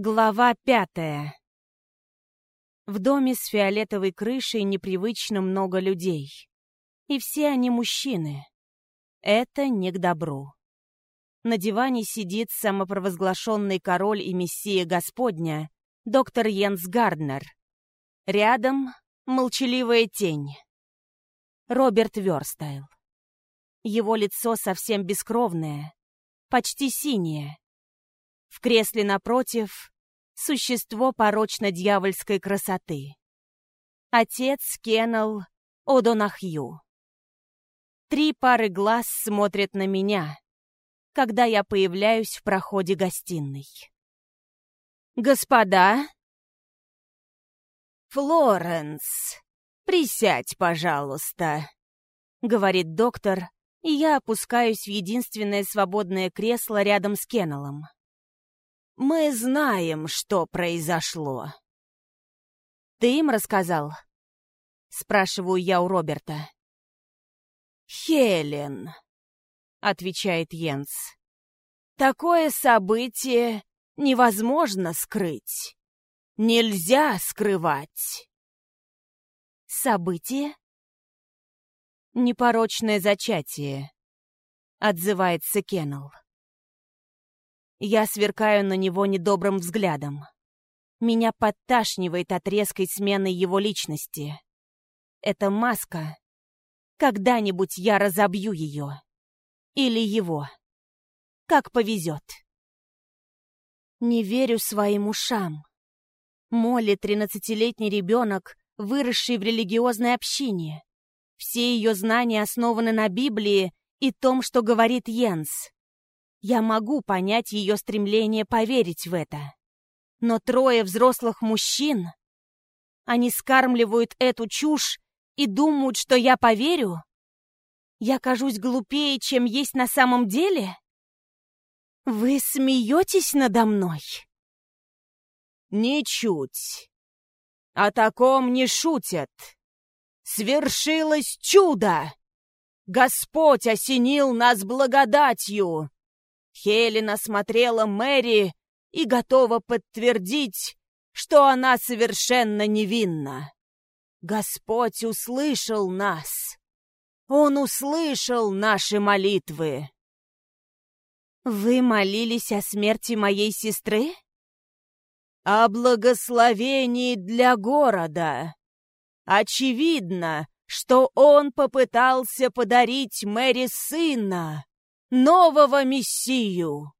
Глава пятая. В доме с фиолетовой крышей непривычно много людей. И все они мужчины. Это не к добру. На диване сидит самопровозглашенный король и мессия Господня, доктор Йенс Гарднер. Рядом молчаливая тень. Роберт Верстайл. Его лицо совсем бескровное, почти синее, в кресле напротив — существо порочно-дьявольской красоты. Отец Кеннел Одонахью. Три пары глаз смотрят на меня, когда я появляюсь в проходе гостиной. «Господа!» «Флоренс, присядь, пожалуйста», — говорит доктор, и я опускаюсь в единственное свободное кресло рядом с Кеннелом. Мы знаем, что произошло. Ты им рассказал? Спрашиваю я у Роберта. Хелен, отвечает Йенс. Такое событие невозможно скрыть. Нельзя скрывать. Событие? Непорочное зачатие, отзывается Кеннел. Я сверкаю на него недобрым взглядом. Меня подташнивает от резкой смены его личности. Это маска. Когда-нибудь я разобью ее. Или его. Как повезет. Не верю своим ушам. Молли — тринадцатилетний ребенок, выросший в религиозной общине. Все ее знания основаны на Библии и том, что говорит Йенс. Я могу понять ее стремление поверить в это. Но трое взрослых мужчин... Они скармливают эту чушь и думают, что я поверю? Я кажусь глупее, чем есть на самом деле? Вы смеетесь надо мной? Ничуть. О таком не шутят. Свершилось чудо! Господь осенил нас благодатью. Хелена смотрела Мэри и готова подтвердить, что она совершенно невинна. Господь услышал нас. Он услышал наши молитвы. Вы молились о смерти моей сестры? О благословении для города. Очевидно, что он попытался подарить Мэри сына нового мессию!»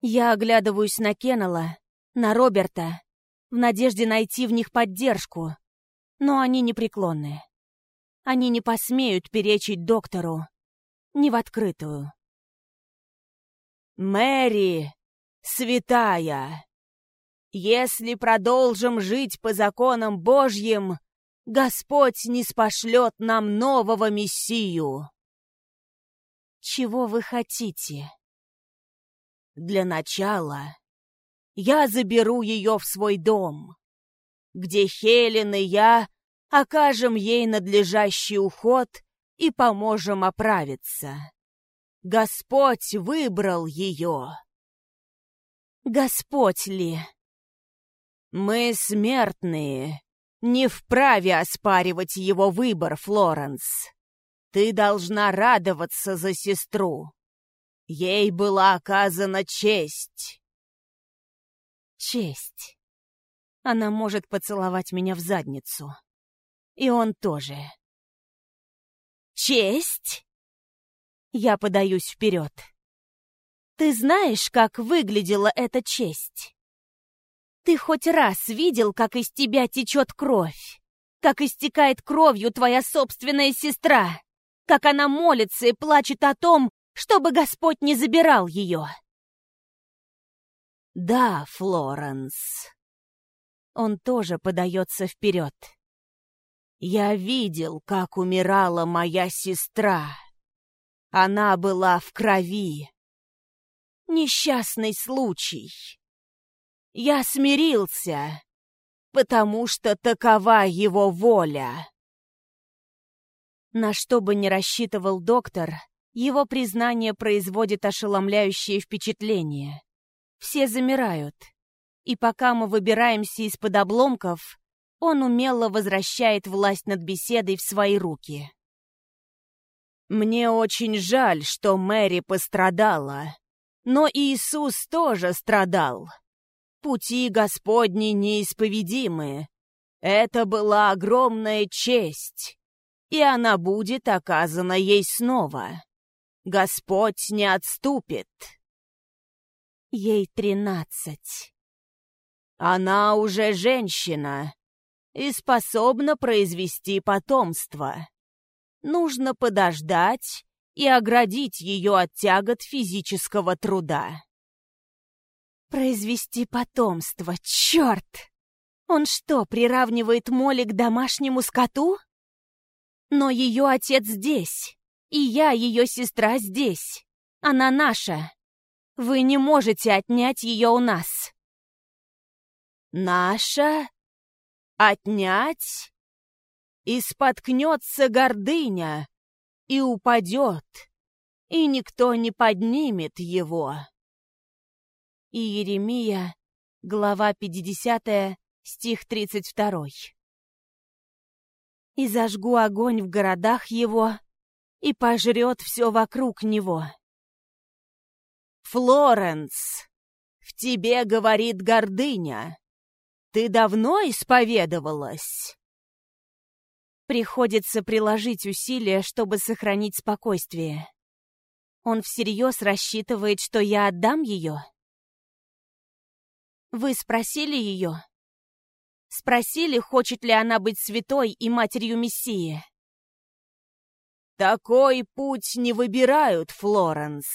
Я оглядываюсь на Кеннела, на Роберта, в надежде найти в них поддержку, но они непреклонны. Они не посмеют перечить доктору, не в открытую. «Мэри, святая, если продолжим жить по законам Божьим, Господь не спошлет нам нового Мессию!» Чего вы хотите? Для начала я заберу ее в свой дом, где Хелен и я окажем ей надлежащий уход и поможем оправиться. Господь выбрал ее. Господь ли? Мы смертные, не вправе оспаривать его выбор, Флоренс. Ты должна радоваться за сестру. Ей была оказана честь. Честь. Она может поцеловать меня в задницу. И он тоже. Честь? Я подаюсь вперед. Ты знаешь, как выглядела эта честь? Ты хоть раз видел, как из тебя течет кровь? Как истекает кровью твоя собственная сестра? Как она молится и плачет о том, чтобы Господь не забирал ее. Да, Флоренс. Он тоже подается вперед. Я видел, как умирала моя сестра. Она была в крови. Несчастный случай. Я смирился, потому что такова его воля. На что бы ни рассчитывал доктор, его признание производит ошеломляющее впечатление. Все замирают. И пока мы выбираемся из-под обломков, он умело возвращает власть над беседой в свои руки. «Мне очень жаль, что Мэри пострадала, но Иисус тоже страдал. Пути Господни неисповедимы. Это была огромная честь, и она будет оказана ей снова. Господь не отступит». Ей тринадцать. Она уже женщина и способна произвести потомство. Нужно подождать и оградить ее от тягот физического труда. Произвести потомство, черт! Он что, приравнивает Молли к домашнему скоту? Но ее отец здесь, и я, ее сестра, здесь. Она наша. Вы не можете отнять ее у нас. Наша? Отнять? И споткнется гордыня, и упадет, и никто не поднимет его. И Еремия, глава 50, стих 32. И зажгу огонь в городах его, и пожрет все вокруг него. Флоренс, в тебе говорит гордыня. Ты давно исповедовалась?» Приходится приложить усилия, чтобы сохранить спокойствие. Он всерьез рассчитывает, что я отдам ее? Вы спросили ее? Спросили, хочет ли она быть святой и матерью Мессии? Такой путь не выбирают, Флоренс.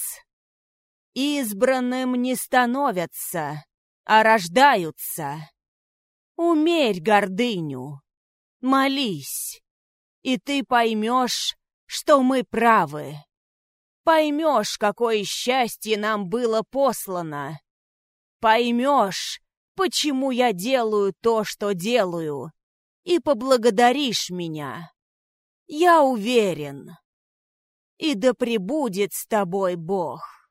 Избранным не становятся, а рождаются. Умерь гордыню, молись, и ты поймешь, что мы правы. Поймешь, какое счастье нам было послано. Поймешь, почему я делаю то, что делаю, и поблагодаришь меня. Я уверен. И да пребудет с тобой Бог.